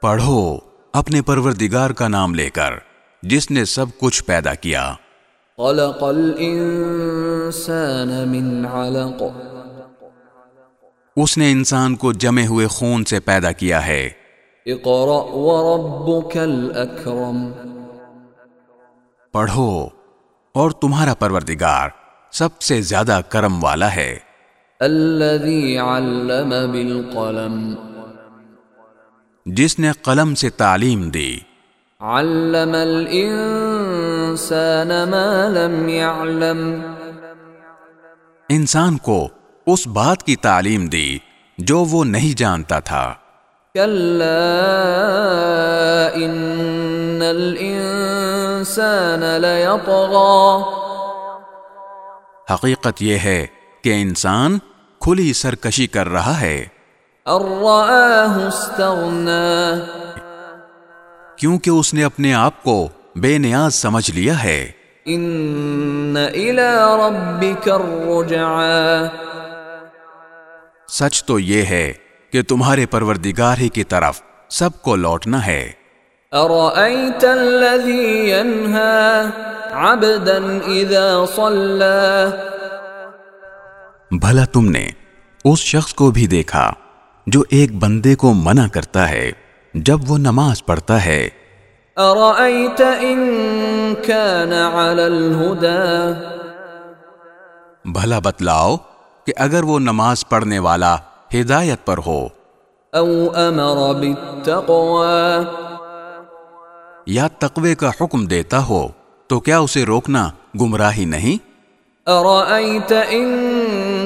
پڑھو اپنے پروردگار کا نام لے کر جس نے سب کچھ پیدا کیا۔ خلق الانسان من علق۔ اس نے انسان کو جمے ہوئے خون سے پیدا کیا ہے۔ اقرأ وربک الاکرم پڑھو اور تمہارا پروردگار سب سے زیادہ کرم والا ہے۔ الذي علم بالقلم۔ جس نے قلم سے تعلیم دی۔ علم الانسان ما لم يعلم۔ انسان کو اس بات کی تعلیم دی جو وہ نہیں جانتا تھا۔ ان الانسان حقیقت یہ ہے کہ انسان کھلی سرکشی کر رہا ہے۔ کیونکہ اس نے اپنے آپ کو بے نیاز سمجھ لیا ہے۔ ان الى ربك الرجعى سچ تو یہ ہے کہ تمہارے پروردگار ہی کی طرف سب کو لوٹنا ہے۔ أرأيت الذي ينهى عبدا إذا صلى بھلا تم نے اس شخص کو بھی دیکھا۔ جو ایک بندے کو منع کرتا ہے جب وہ نماز پڑھتا ہے۔ أرأيت إن كان على الهدى؟ بھلا بتلاؤ کہ اگر وہ نماز پڑھنے والا ہدایت پر ہو۔ أو أمر بالتقوى؟ یا تقوی کا حکم دیتا ہو تو کیا اسے روکنا گمراہی نہیں؟ أرأيت إن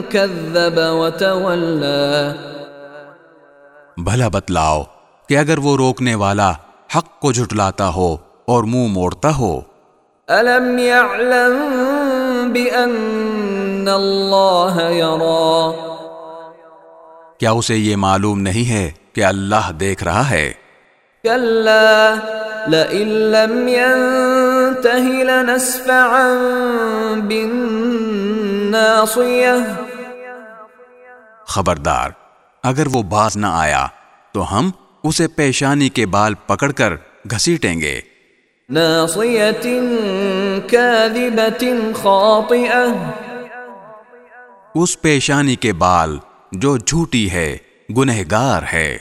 كذب وتولى؟ بھلا بتلاؤ کہ اگر وہ روکنے والا حق کو جھٹلاتا ہو اور منہ موڑتا ہو۔ ألم يعلم بأن الله يرى؟ کیا اسے یہ معلوم نہیں ہے کہ اللہ دیکھ رہا ہے؟ كلا لئن لم ينته لنسفعا بالناصية خبردار اگر وہ باز نہ آیا تو ہم اسے پیشانی کے بال پکڑ کر گھسیٹیں گے۔ اس پیشانی کے بال جو جھوٹی ہے گنہگار ہے۔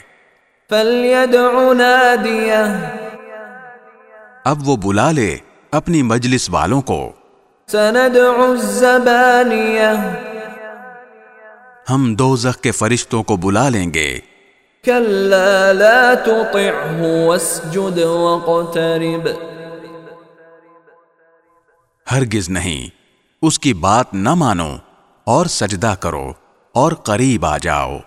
اب وہ بلا لے اپنی مجلس والوں کو۔ سندع الزبانية ہم دوزخ کے فرشتوں کو بلا لیں گے۔ كلا لا تطعه واسجد واقترب۔ ہرگز نہیں اس کی بات نہ مانو اور سجدہ کرو اور قریب آ جاؤ۔